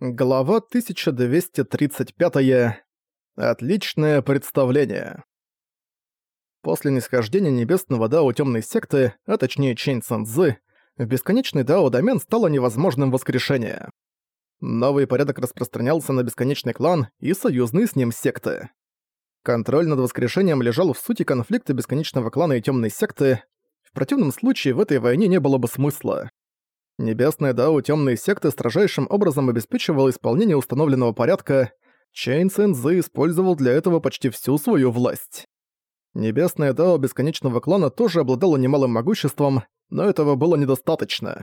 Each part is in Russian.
Глава 1235. Отличное представление. После нисхождения небесного дао темной секты, а точнее Чэнь Цэнзы, в бесконечный дао-домен стало невозможным воскрешение. Новый порядок распространялся на бесконечный клан и союзные с ним секты. Контроль над воскрешением лежал в сути конфликта бесконечного клана и темной секты. В противном случае в этой войне не было бы смысла. Небесная Дао темной секты строжайшим образом обеспечивала исполнение установленного порядка, Чейн Цэнзы использовал для этого почти всю свою власть. Небесная Дао Бесконечного Клана тоже обладала немалым могуществом, но этого было недостаточно.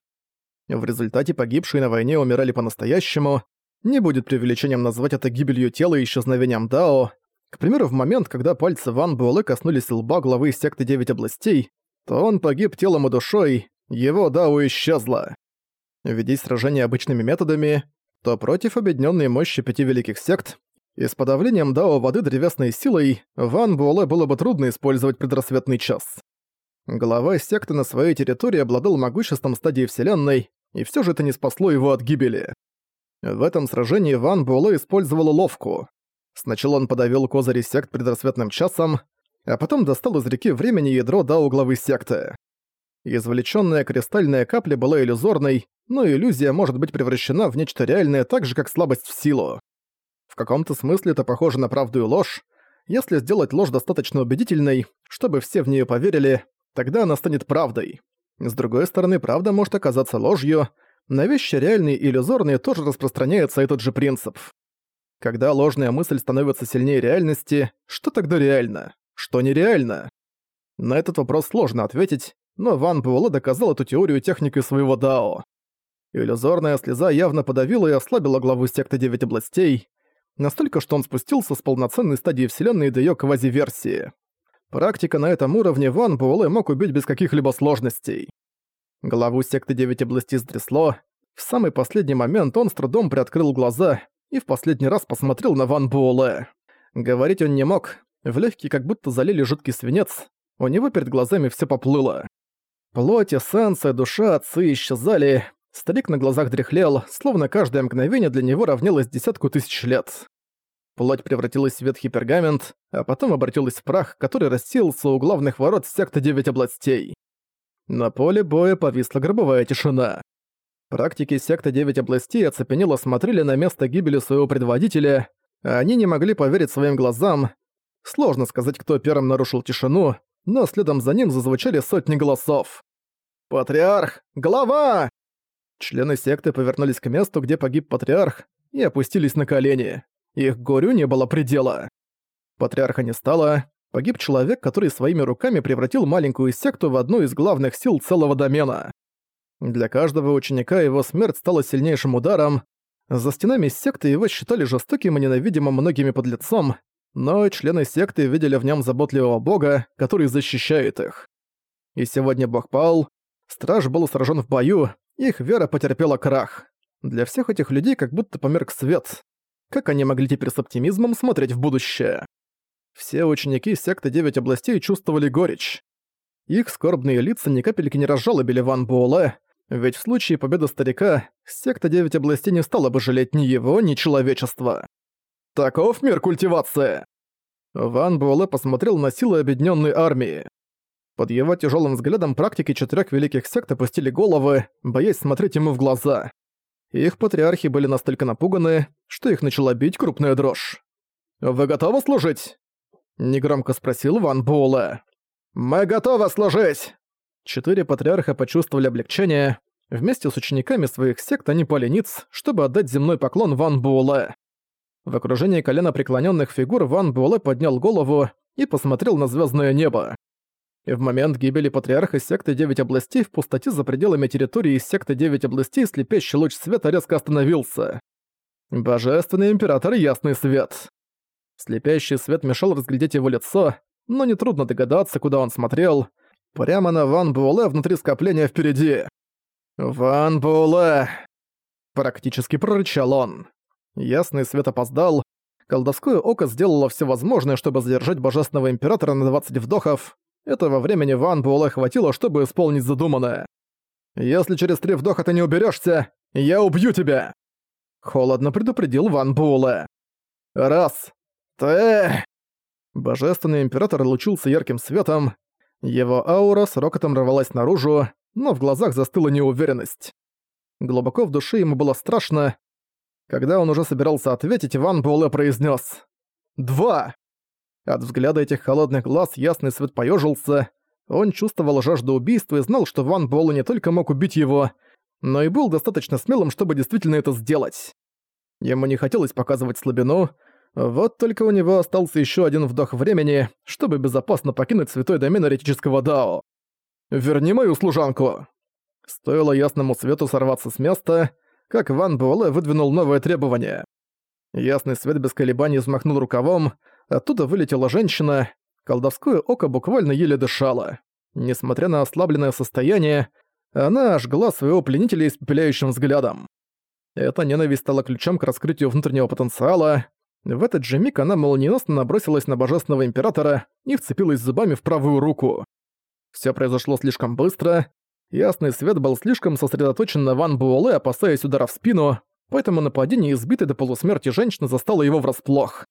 В результате погибшие на войне умирали по-настоящему, не будет преувеличением назвать это гибелью тела и исчезновением Дао. К примеру, в момент, когда пальцы Ван Буэлэ коснулись лба главы секты Девять Областей, то он погиб телом и душой, его Дао исчезло. Ведись сражение обычными методами, то против объединенной мощи пяти великих сект и с подавлением дао воды древесной силой Ван Буэлэ было бы трудно использовать предрассветный час. Глава секты на своей территории обладал могуществом стадии Вселенной, и все же это не спасло его от гибели. В этом сражении Ван Буэлэ использовал уловку. Сначала он подавил козыри сект предрассветным часом, а потом достал из реки времени ядро дао главы секты. Извлечённая кристальная капля была иллюзорной, но иллюзия может быть превращена в нечто реальное так же, как слабость в силу. В каком-то смысле это похоже на правду и ложь. Если сделать ложь достаточно убедительной, чтобы все в неё поверили, тогда она станет правдой. С другой стороны, правда может оказаться ложью. На вещи реальные и иллюзорные тоже распространяется этот же принцип. Когда ложная мысль становится сильнее реальности, что тогда реально? Что нереально? На этот вопрос сложно ответить, но Ван Буэлэ доказал эту теорию техникой своего Дао. Иллюзорная слеза явно подавила и ослабила главу секты Девять областей, настолько, что он спустился с полноценной стадии Вселенной до её квази-версии. Практика на этом уровне Ван Буэлэ мог убить без каких-либо сложностей. Главу секты Девять областей стрясло. В самый последний момент он с трудом приоткрыл глаза и в последний раз посмотрел на Ван Буэлэ. Говорить он не мог, в легкие как будто залили жуткий свинец, у него перед глазами все поплыло. Плоть, эссенция, душа, отцы исчезали, Старик на глазах дряхлел, словно каждое мгновение для него равнялось десятку тысяч лет. Плоть превратилась в ветхий пергамент, а потом обратилась в прах, который рассеялся у главных ворот секты Девять Областей. На поле боя повисла гробовая тишина. Практики секты Девять Областей оцепенело смотрели на место гибели своего предводителя, а они не могли поверить своим глазам. Сложно сказать, кто первым нарушил тишину, но следом за ним зазвучали сотни голосов. «Патриарх! Глава!» Члены секты повернулись к месту, где погиб патриарх, и опустились на колени. Их горю не было предела. Патриарха не стало. Погиб человек, который своими руками превратил маленькую секту в одну из главных сил целого домена. Для каждого ученика его смерть стала сильнейшим ударом. За стенами секты его считали жестоким и ненавидимым многими подлецом, но члены секты видели в нем заботливого бога, который защищает их. И сегодня бог пал, страж был сражен в бою, их вера потерпела крах. Для всех этих людей как будто померк свет. Как они могли теперь с оптимизмом смотреть в будущее? Все ученики секты Девять областей чувствовали горечь. Их скорбные лица ни капельки не разжалобили Ван Буэлэ, ведь в случае победы старика, секта Девять областей не стала бы жалеть ни его, ни человечества. Таков мир культивации! Ван Буэлэ посмотрел на силы объединенной армии. Под его тяжелым взглядом практики четырех великих сект опустили головы, боясь смотреть ему в глаза. Их патриархи были настолько напуганы, что их начала бить крупная дрожь. «Вы готовы служить?» — негромко спросил Ван Буэлэ. «Мы готовы служить!» Четыре патриарха почувствовали облегчение. Вместе с учениками своих сект они пали чтобы отдать земной поклон Ван Буэлэ. В окружении колена преклоненных фигур Ван Буэлэ поднял голову и посмотрел на звездное небо. И в момент гибели патриарха секты Девять областей в пустоте за пределами территории секты Девять областей слепящий луч света резко остановился. Божественный император Ясный Свет. Слепящий свет мешал разглядеть его лицо, но нетрудно догадаться, куда он смотрел. Прямо на Ван Буэлэ внутри скопления впереди. «Ван Буэлэ!» Практически прорычал он. Ясный свет опоздал. Колдовское око сделало все возможное, чтобы задержать Божественного Императора на 20 вдохов, этого времени Ван Буэлэ хватило, чтобы исполнить задуманное. «Если через три вдоха ты не уберешься, я убью тебя!» Холодно предупредил Ван Буэлэ. «Раз! Тэ!» Божественный император лучился ярким светом. Его аура с рокотом рвалась наружу, но в глазах застыла неуверенность. Глубоко в душе ему было страшно. Когда он уже собирался ответить, Ван Буэлэ произнес: «Два!» От взгляда этих холодных глаз ясный свет поежился. Он чувствовал жажду убийства и знал, что Ван Буэлэ не только мог убить его, но и был достаточно смелым, чтобы действительно это сделать. Ему не хотелось показывать слабину, вот только у него остался еще один вдох времени, чтобы безопасно покинуть святой домен эретического Дао. «Верни мою служанку!» Стоило ясному свету сорваться с места, как Ван Буэлэ выдвинул новое требование. Ясный свет без колебаний взмахнул рукавом, оттуда вылетела женщина, колдовское око буквально еле дышало. Несмотря на ослабленное состояние, она ожгла своего пленителя испепеляющим взглядом. Эта ненависть стала ключом к раскрытию внутреннего потенциала. В этот же миг она молниеносно набросилась на божественного императора и вцепилась зубами в правую руку. Все произошло слишком быстро, ясный свет был слишком сосредоточен на Ван Буэлэ, опасаясь удара в спину, поэтому нападение избитой до полусмерти женщины застало его врасплох.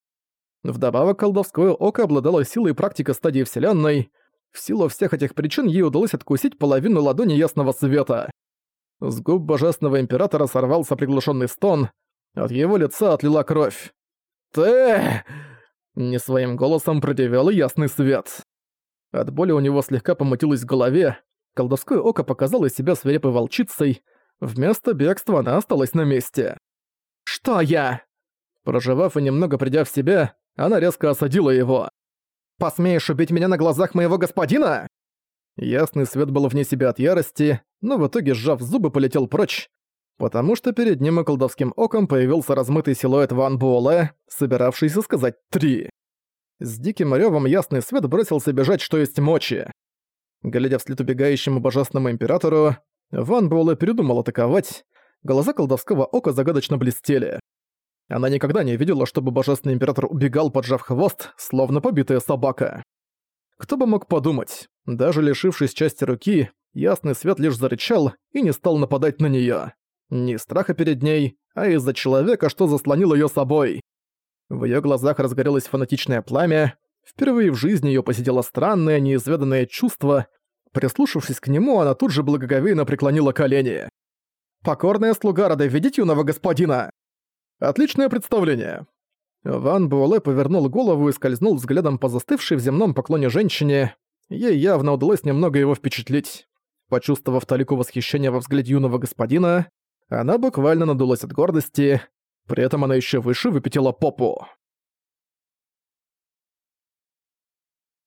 Вдобавок, колдовское око обладало силой практика стадии Вселенной. В силу всех этих причин ей удалось откусить половину ладони ясного света. С губ божественного императора сорвался приглушенный стон, от его лица отлила кровь. «Ты!» — не своим голосом продевел ясный свет. От боли у него слегка помутилось в голове, колдовское око показало себя свирепой волчицей, вместо бегства она осталась на месте. «Что я?» Проживав и немного придя в себя, она резко осадила его. «Посмеешь убить меня на глазах моего господина?» Ясный свет был вне себя от ярости, но в итоге, сжав зубы, полетел прочь, потому что перед ним и колдовским оком появился размытый силуэт Ван Буэлэ, собиравшийся сказать «три». С диким рёвом ясный свет бросился бежать, что есть мочи. Глядя вслед убегающему божественному императору, Ван Буэлэ передумал атаковать, глаза колдовского ока загадочно блестели. Она никогда не видела, чтобы божественный император убегал, поджав хвост, словно побитая собака. Кто бы мог подумать, даже лишившись части руки, ясный свет лишь зарычал и не стал нападать на неё. Не страха перед ней, а из-за человека, что заслонил её собой. В её глазах разгорелось фанатичное пламя, впервые в жизни её посетило странное, неизведанное чувство. Прислушавшись к нему, она тут же благоговейно преклонила колени. «Покорная слуга, рада видеть юного господина!» Отличное представление. Ван Буэлэ повернул голову и скользнул взглядом по застывшей в земном поклоне женщине. Ей явно удалось немного его впечатлить. Почувствовав талику восхищения во взгляде юного господина, она буквально надулась от гордости, при этом она еще выше выпятила попу.